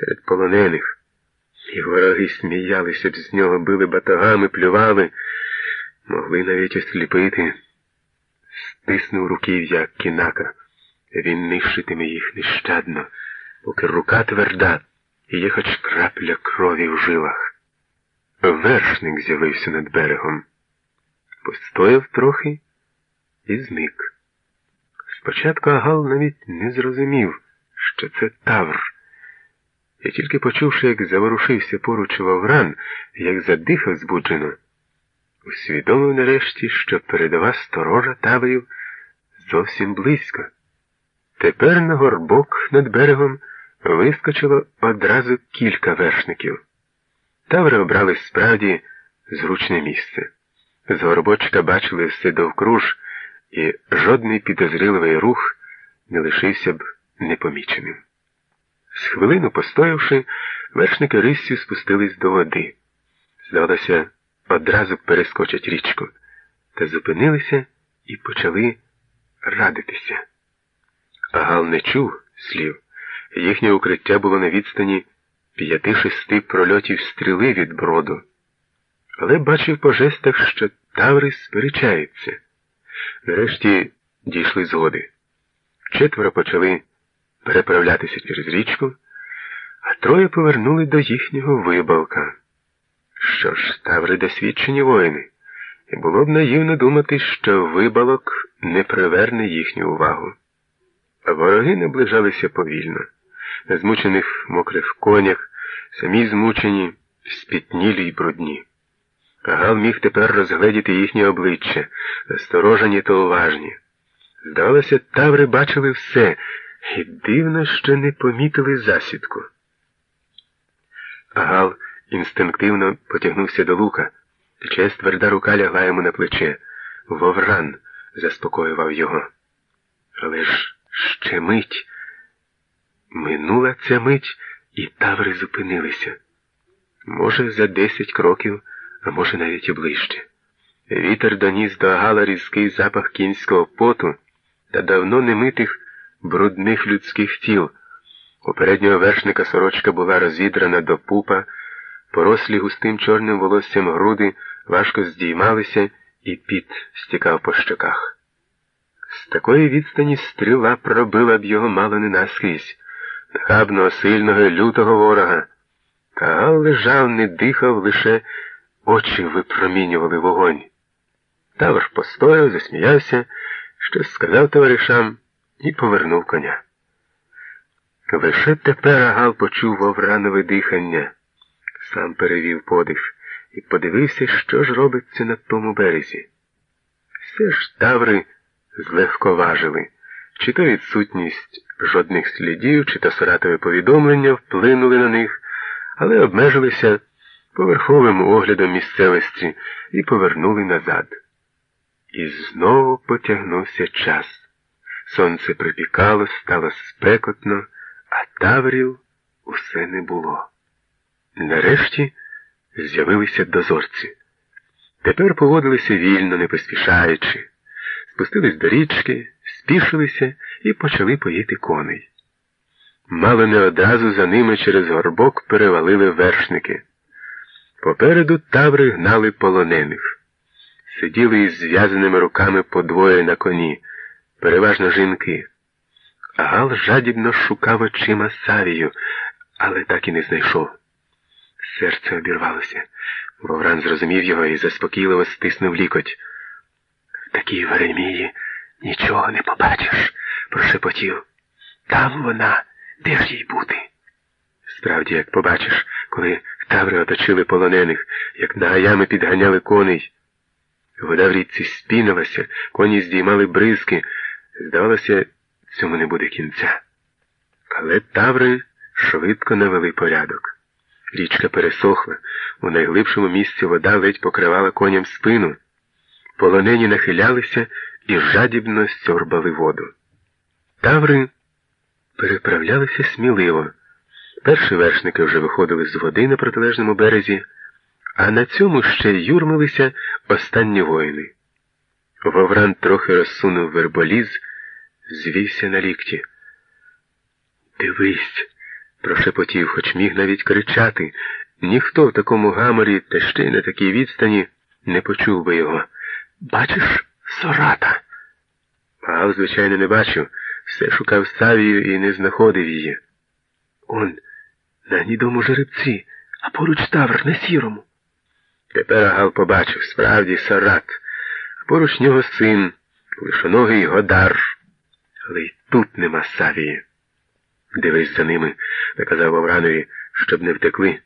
серед полонених. І вороги сміялися б з нього, били батагами, плювали, могли навіть осліпити. Стиснув руків'я кінака. Він нищитиме їх нещадно, поки рука тверда і є хоч крапля крові в жилах. Вершник з'явився над берегом. Постояв трохи і зник. Спочатку Агал навіть не зрозумів, що це Тавр. І тільки почувши, як заворушився поруч Вавран, як задихав збуджено, усвідомив нарешті, що передова сторожа Таврів зовсім близько. Тепер на горбок над берегом вискочило одразу кілька вершників. Таври обрали справді зручне місце. З горбочка бачили все довкруж, і жодний підозріливий рух не лишився б непоміченим. З хвилину постоявши, вершники риссю спустились до води. Здалося, одразу перескочать річку, та зупинилися і почали радитися. Гал не чув слів. Їхнє укриття було на відстані п'яти-шести прольотів стріли від броду, але бачив по жестах, що таври сперечаються. Нарешті дійшли згоди. Четверо почали переправлятися через річку, а троє повернули до їхнього вибалка. Що ж, таври досвідчені воїни, і було б наївно думати, що вибалок не приверне їхню увагу. Вороги наближалися повільно, на змучених мокрих конях, самі змучені, спітнілі й брудні. Гал міг тепер розгледіти їхні обличчя, насторожені та уважні. Здавалося, таври бачили все, і дивно, що не помітили засідку. Гал інстинктивно потягнувся до лука, честь тверда рука лягла йому на плече. Вовран заспокоював його. Але ж ще мить. Минула ця мить, і таври зупинилися. Може, за десять кроків, а може, навіть і ближче. Вітер доніс до Агала різкий запах кінського поту та давно немитих брудних людських тіл. У переднього вершника сорочка була розвідрана до пупа, порослі густим чорним волоссям груди важко здіймалися, і піт стікав по щоках. З такої відстані стріла пробила б його мало не наскрізь, нахабного, сильного, лютого ворога. Та Гал лежав, не дихав, лише очі випромінювали вогонь. Тавр постояв, засміявся, щось сказав товаришам і повернув коня. Лише тепер Агал почув вовранове дихання, сам перевів подих і подивився, що ж робиться на тому березі. Все ж таври злегковажили, чи то відсутність жодних слідів, чи то соратове повідомлення вплинули на них, але обмежилися поверховим оглядом місцевості і повернули назад. І знову потягнувся час. Сонце припікало, стало спекотно, а таврів усе не було. Нарешті з'явилися дозорці. Тепер поводилися вільно, не поспішаючи, спустились до річки, спішилися і почали поїти коней. Мало не одразу за ними через горбок перевалили вершники. Попереду таври гнали полонених. Сиділи із зв'язаними руками по двоє на коні, переважно жінки. Гал жадібно шукав очима Савію, але так і не знайшов. Серце обірвалося. Вовран зрозумів його і заспокійливо стиснув лікоть. В такій Веремії нічого не побачиш, прошепотів. Там вона, де ж їй бути? Справді, як побачиш, коли таври оточили полонених, як нагаями підганяли коней. Вода в річці спінилася, коні здіймали бризки. Здавалося, цьому не буде кінця. Але таври швидко навели порядок. Річка пересохла, у найглибшому місці вода ледь покривала коням спину. Полонені нахилялися і жадібно сьорбали воду. Таври переправлялися сміливо. Перші вершники вже виходили з води на протилежному березі, а на цьому ще юрмилися останні воїни. Вовран трохи розсунув верболіз, звівся на лікті. Дивись, прошепотів, хоч міг навіть кричати. Ніхто в такому гаморі та ще й на такій відстані не почув би його. Бачиш, сората. Гал, звичайно, не бачив. Все шукав Савію і не знаходив її. Он, на гнідому жеребці, а поруч тавр на сірому. Тепер Агал побачив справді Сарат, поруч нього син, лишоногий Годар. Але й тут нема Савії. Дивись за ними, наказав Вавранові, щоб не втекли.